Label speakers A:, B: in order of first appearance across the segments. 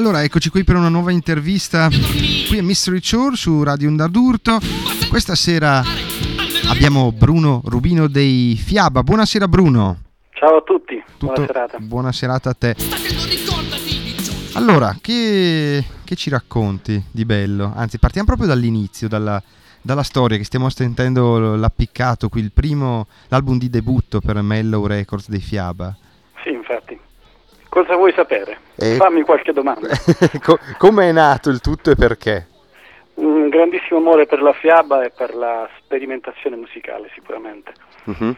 A: Allora, eccoci qui per una nuova intervista qui a Mystery Chore su Radio Onda d'Urto. Questa sera abbiamo Bruno Rubino dei Fiaba. Buonasera Bruno.
B: Ciao a tutti,
A: Tutto-
B: buona serata.
A: Buona serata a te. Allora, che, che ci racconti di bello? Anzi, partiamo proprio dall'inizio, dalla, dalla storia che stiamo sentendo l'appiccato qui, il primo, l'album di debutto per Mellow Records dei Fiaba.
B: Sì, infatti. Cosa vuoi sapere?
A: Eh.
B: Fammi qualche domanda.
A: Co- Come è nato il tutto e perché?
B: Un grandissimo amore per la fiaba e per la sperimentazione musicale, sicuramente.
A: Mhm.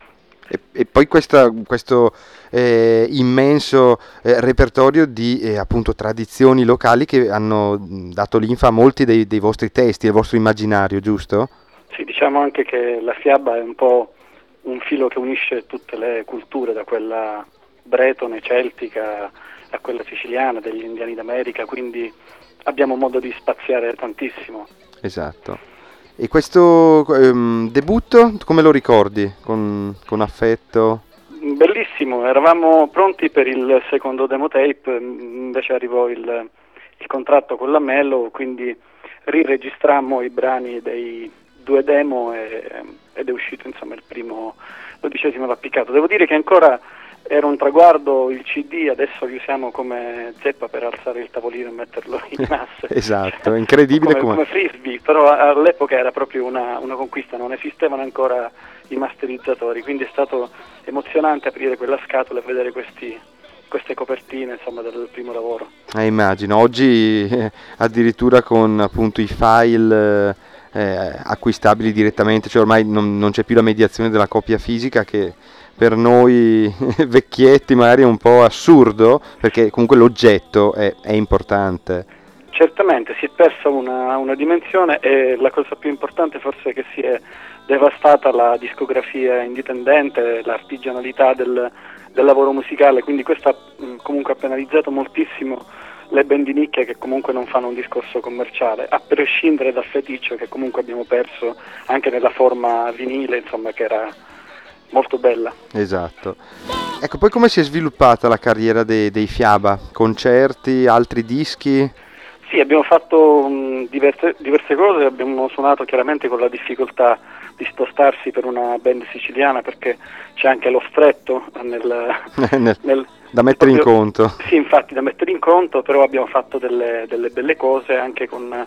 A: E, e poi questa- questo eh, immenso eh, repertorio di eh, appunto tradizioni locali che hanno mh, dato linfa a molti dei, dei vostri testi, del vostro immaginario, giusto?
B: Sì, diciamo anche che la fiaba è un po' un filo che unisce tutte le culture, da quella bretone, celtica a quella siciliana, degli indiani d'America, quindi abbiamo modo di spaziare tantissimo.
A: Esatto. E questo ehm, debutto come lo ricordi? Con, con affetto?
B: Bellissimo, eravamo pronti per il secondo demo tape, invece arrivò il, il contratto con la Mello, quindi riregistrammo i brani dei due demo e- ed è uscito insomma il primo dodicesimo l'appiccato. Devo dire che ancora era un traguardo il CD, adesso li usiamo come zeppa per alzare il tavolino e metterlo in asse.
A: Esatto, incredibile
B: come,
A: come...
B: come frisbee, però all'epoca era proprio una, una conquista, non esistevano ancora i masterizzatori, quindi è stato emozionante aprire quella scatola e vedere questi- queste copertine insomma, del primo lavoro.
A: Eh, immagino, oggi eh, addirittura con appunto i file eh, acquistabili direttamente, cioè ormai non, non c'è più la mediazione della copia fisica che per noi vecchietti magari è un po' assurdo perché comunque l'oggetto è, è importante.
B: Certamente si è persa una, una dimensione e la cosa più importante forse è che si è devastata la discografia indipendente, l'artigianalità del, del lavoro musicale, quindi questo ha comunque penalizzato moltissimo le band di nicchia che comunque non fanno un discorso commerciale, a prescindere dal feticcio che comunque abbiamo perso anche nella forma vinile, insomma, che era molto bella.
A: Esatto. Ecco, poi come si è sviluppata la carriera dei, dei Fiaba? Concerti, altri dischi?
B: Sì, abbiamo fatto diverse, diverse cose, abbiamo suonato chiaramente con la difficoltà di spostarsi per una band siciliana perché c'è anche lo stretto nel,
A: Nel-
B: nel-
A: da mettere in
B: proprio-
A: conto.
B: Sì, infatti da mettere in conto, però abbiamo fatto delle, delle belle cose anche con,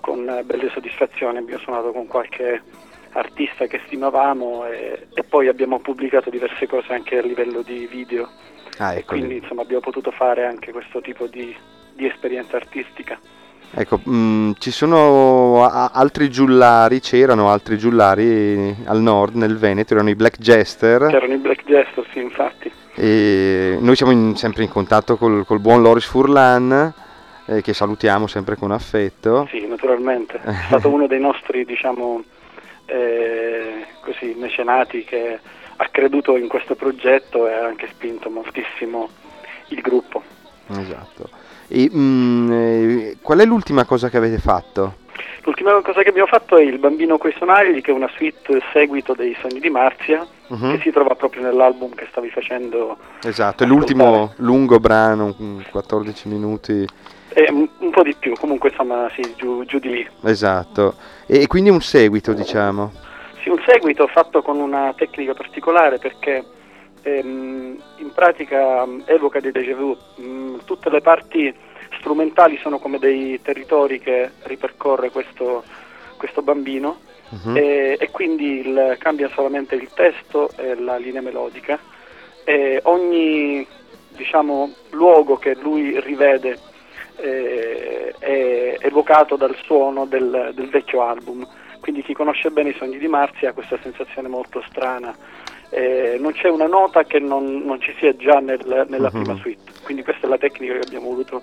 B: con belle soddisfazioni, abbiamo suonato con qualche artista che stimavamo e, e poi abbiamo pubblicato diverse cose anche a livello di video,
A: Ah, ecco.
B: quindi insomma abbiamo potuto fare anche questo tipo di, di esperienza artistica.
A: Ecco, mh, ci sono a- altri giullari, c'erano altri giullari al nord, nel Veneto, erano i Black Jester
B: C'erano i Black Jester, sì, infatti.
A: e noi siamo in- sempre in contatto col, col buon Loris Furlan, eh, che salutiamo sempre con affetto.
B: Sì, naturalmente. È stato uno dei nostri, diciamo, eh, così, mecenati che ha creduto in questo progetto e ha anche spinto moltissimo il gruppo.
A: Esatto. E, mh, eh, qual è l'ultima cosa che avete fatto?
B: L'ultima cosa che abbiamo fatto è Il bambino coi sonagli, che è una suite seguito dei Sogni di Marzia,
A: Mhm.
B: che si trova proprio nell'album che stavi facendo.
A: Esatto, è l'ultimo lungo brano, mh, 14 minuti.
B: E un, po' di più, comunque insomma, sì, giù, giù di lì.
A: Esatto. E quindi un seguito, diciamo.
B: Sì, un seguito fatto con una tecnica particolare perché ehm, in pratica mh, evoca dei déjà vu. Mh, tutte le parti strumentali sono come dei territori che ripercorre questo, questo bambino
A: Mhm.
B: e, e quindi il- cambia solamente il testo e la linea melodica e ogni diciamo, luogo che lui rivede eh, è evocato dal suono del, del vecchio album quindi chi conosce bene i sogni di Marzia ha questa sensazione molto strana Eh, non c'è una nota che non, non ci sia già nel- nella
A: Mhm.
B: prima suite quindi questa è la tecnica che abbiamo voluto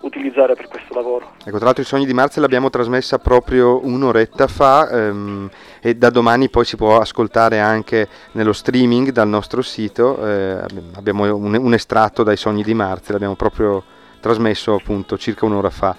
B: utilizzare per questo lavoro
A: Ecco, tra l'altro i sogni di Marzia l'abbiamo trasmessa proprio un'oretta fa ehm, e da domani poi si può ascoltare anche nello streaming dal nostro sito. eh, abbiamo un, un estratto dai sogni di Marzia, l'abbiamo proprio trasmesso appunto circa un'ora fa.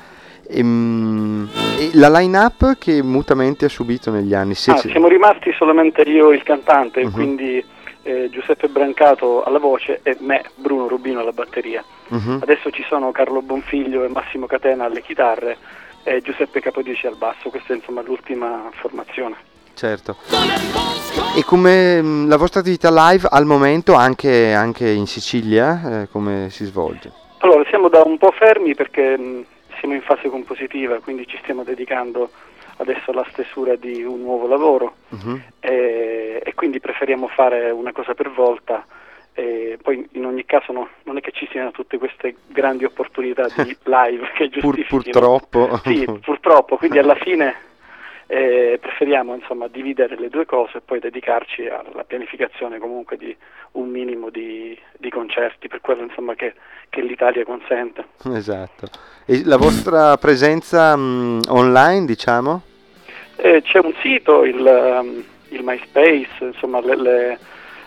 A: Ehm, E, la line-up che mutamenti ha subito negli anni? Se
B: Ah, siamo rimasti solamente io il cantante,
A: Mhm.
B: quindi eh, Giuseppe Brancato alla voce e me, Bruno Rubino alla batteria. Uh-huh. Adesso ci sono Carlo Bonfiglio e Massimo Catena alle chitarre e Giuseppe Capodici al basso, questa è insomma l'ultima formazione.
A: Certo. E come mm, la vostra attività live al momento anche, anche in Sicilia, eh, come si svolge?
B: Allora, siamo da un po' fermi perché mh, mm, siamo in fase compositiva, quindi ci stiamo dedicando adesso alla stesura di un nuovo lavoro uh-huh. e, e, quindi preferiamo fare una cosa per volta e poi in ogni caso no, non è che ci siano tutte queste grandi opportunità di live che giustifichino.
A: Pur, purtroppo.
B: Sì, purtroppo, quindi alla fine eh, preferiamo insomma, dividere le due cose e poi dedicarci alla pianificazione comunque di un minimo di, di concerti per quello insomma, che, che, l'Italia consente.
A: Esatto. E la vostra presenza mh, online diciamo?
B: Eh, c'è un sito, il, um, il MySpace, insomma le, le,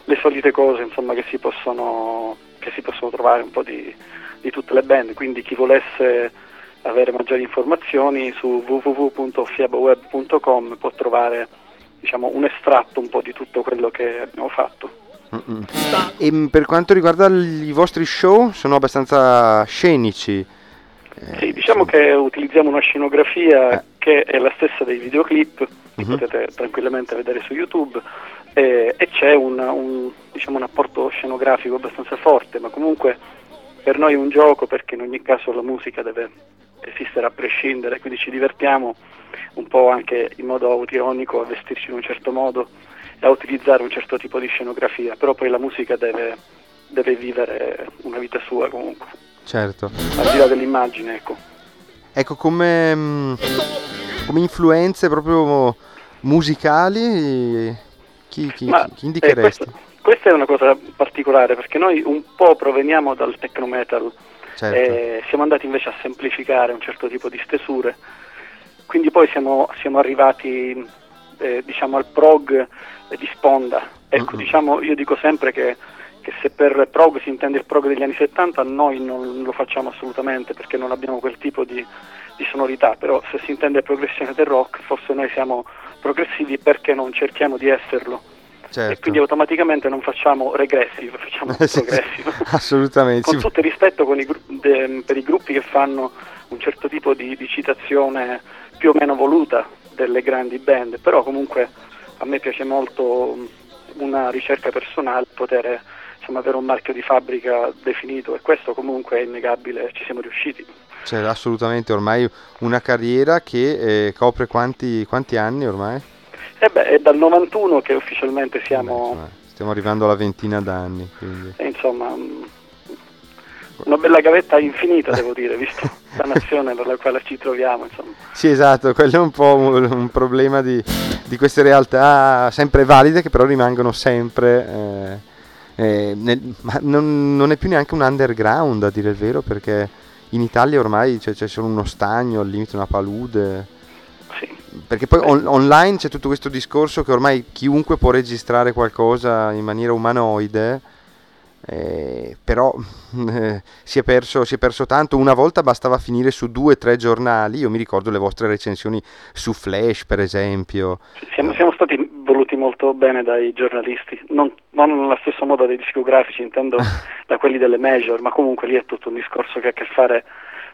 B: le solite cose insomma, che, si possono, che, si possono, trovare un po' di, di tutte le band, quindi chi volesse avere maggiori informazioni su www.fiaboweb.com può trovare diciamo, un estratto un po' di tutto quello che abbiamo fatto.
A: Mm-mm. E mm, per quanto riguarda i vostri show, sono abbastanza scenici.
B: Eh, sì, diciamo sì. che utilizziamo una scenografia eh. che è la stessa dei videoclip, che uh-huh. potete tranquillamente vedere su YouTube, e, e c'è un, un, diciamo, un apporto scenografico abbastanza forte, ma comunque per noi è un gioco perché in ogni caso la musica deve esistere a prescindere, quindi ci divertiamo un po' anche in modo autironico a vestirci in un certo modo e a utilizzare un certo tipo di scenografia, però poi la musica deve, deve vivere una vita sua comunque.
A: Certo.
B: Al di là dell'immagine, ecco.
A: Ecco, come, mm, come influenze proprio musicali, chi, chi, Ma, chi indicheresti?
B: Eh, questo, questa è una cosa particolare perché noi un po' proveniamo dal techno metal certo. e siamo andati invece a semplificare un certo tipo di stesure, quindi poi siamo, siamo arrivati eh, diciamo al prog di sponda. Ecco, uh-huh. diciamo, io dico sempre che, che, se per prog si intende il prog degli anni 70 noi non lo facciamo assolutamente perché non abbiamo quel tipo di, di sonorità, però se si intende progressione del rock forse noi siamo progressivi perché non cerchiamo di esserlo certo. e quindi automaticamente non facciamo regressive, facciamo progressive.
A: Assolutamente.
B: con tutto il rispetto i, de, per i gruppi che fanno un certo tipo di, di citazione più o meno voluta delle grandi band, però comunque a me piace molto una ricerca personale, poter insomma, avere un marchio di fabbrica definito e questo comunque è innegabile, ci siamo riusciti.
A: Cioè, assolutamente, ormai una carriera che eh, copre quanti, quanti anni ormai?
B: Eh beh, è dal 91 che ufficialmente siamo...
A: Beh, stiamo arrivando alla ventina d'anni. Quindi.
B: E insomma, mm, una bella gavetta infinita, devo dire, visto la nazione nella quale ci troviamo. Insomma.
A: Sì, esatto, quello è un po' un, un problema di, di, queste realtà sempre valide che però rimangono sempre... Eh, eh, nel, ma non, non, è più neanche un underground, a dire il vero, perché in Italia ormai c'è, c'è solo uno stagno, al limite una palude perché poi on- online c'è tutto questo discorso che ormai chiunque può registrare qualcosa in maniera umanoide, eh, però eh, si, è perso, si, è perso, tanto. Una volta bastava finire su due o tre giornali. Io mi ricordo le vostre recensioni su Flash, per esempio.
B: Siamo, siamo stati voluti molto bene dai giornalisti, non, non nello stesso modo dei discografici, intendo da quelli delle major, ma comunque lì è tutto un discorso che ha a che fare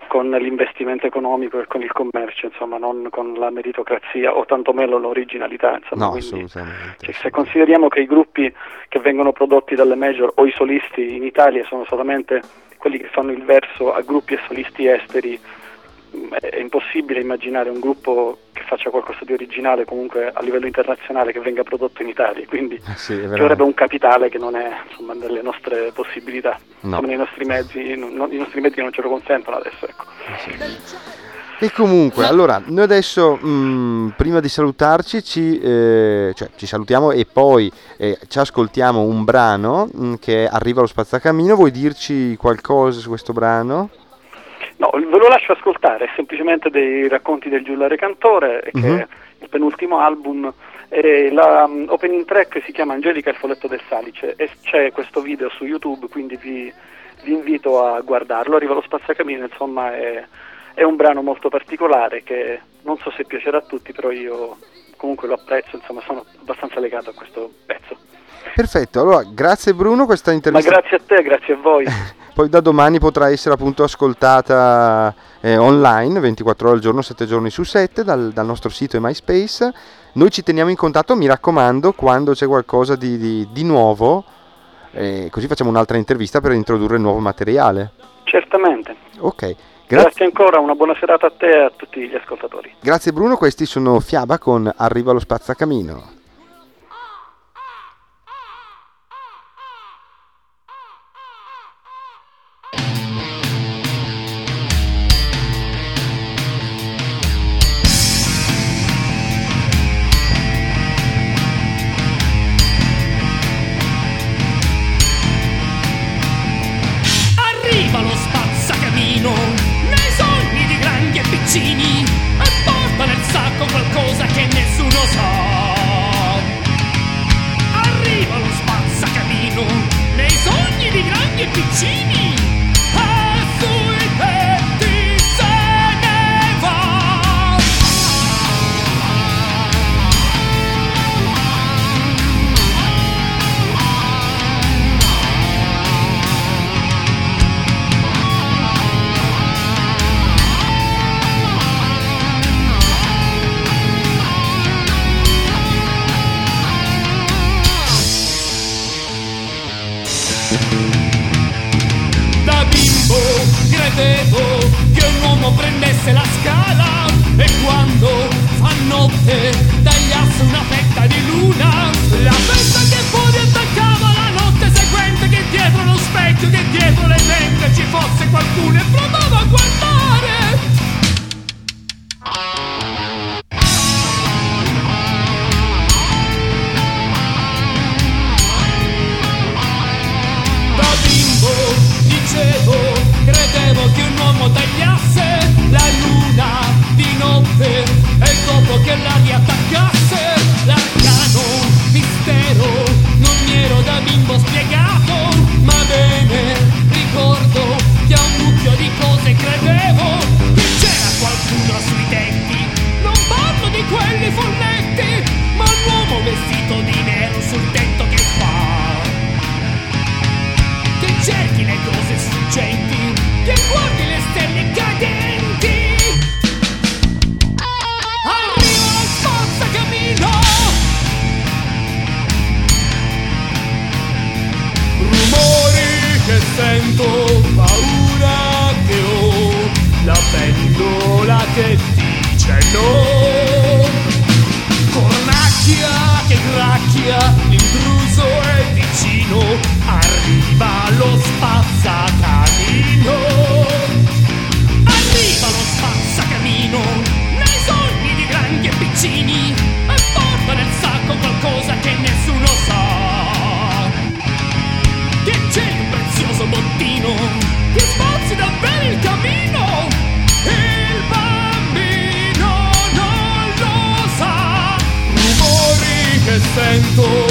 B: con l'investimento economico e con il commercio, insomma, non con la meritocrazia o tantomeno l'originalità. Insomma.
A: No, Quindi, assolutamente.
B: Cioè, se consideriamo che i gruppi che vengono prodotti dalle major o i solisti in Italia sono solamente quelli che fanno il verso a gruppi e solisti esteri, è impossibile immaginare un gruppo che faccia qualcosa di originale comunque a livello internazionale che venga prodotto in Italia, quindi
A: eh sì,
B: ci vorrebbe un capitale che non è insomma, nelle nostre possibilità, no. nei nostri mezzi, non, i nostri mezzi non ce lo consentono adesso. Ecco.
A: Sì. E comunque, allora, noi adesso mh, mm, prima di salutarci ci, eh, cioè, ci, salutiamo e poi eh, ci ascoltiamo un brano mh, mm, che arriva allo spazzacamino. Vuoi dirci qualcosa su questo brano?
B: No, ve lo lascio ascoltare, è semplicemente dei racconti del Giullare Cantore, che uh-huh. è il penultimo album. E la um, opening track si chiama Angelica e il folletto del salice e c'è questo video su YouTube, quindi vi, vi invito a guardarlo. Arriva lo spazzacamino, insomma, è, è un brano molto particolare che non so se piacerà a tutti, però io comunque lo apprezzo, insomma, sono abbastanza legato a questo pezzo.
A: Perfetto, allora grazie Bruno questa intervista.
B: Ma grazie a te, grazie a voi.
A: Poi da domani potrà essere appunto ascoltata eh, online 24 ore al giorno, 7 giorni su 7 dal, dal, nostro sito e MySpace. Noi ci teniamo in contatto, mi raccomando, quando c'è qualcosa di, di, di nuovo, eh, così facciamo un'altra intervista per introdurre nuovo materiale.
B: Certamente.
A: Ok.
B: Grazie. Grazie ancora, una buona serata a te e a tutti gli ascoltatori.
A: Grazie Bruno, questi sono Fiaba con Arriva lo spazzacamino.
C: Credevo che un uomo prendesse la scala e They ask nothing. Yeah. todo.